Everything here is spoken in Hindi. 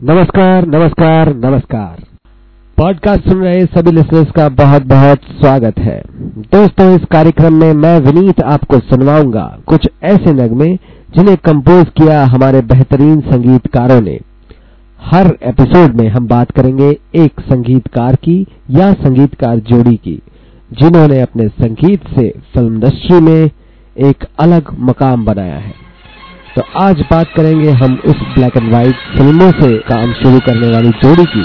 नमस्कार नमस्कार नमस्कार। पॉडकास्ट सुन रहे सभी लिसनर्स का बहुत बहुत स्वागत है। दोस्तों, इस कार्यक्रम में मैं विनीत आपको सुनवाऊँगा कुछ ऐसे नगमे जिन्हें कंपोज किया हमारे बेहतरीन संगीतकारों ने। हर एपिसोड में हम बात करेंगे एक संगीतकार की या संगीतकार जोड़ी की, जिन्होंने अपने संगीत से फ़िल्म इंडस्ट्री में एक अलग मकाम बनाया है। तो आज बात करेंगे हम उस ब्लैक एंड व्हाइट फ़िल्मों से काम शुरू करने वाली जोड़ी की।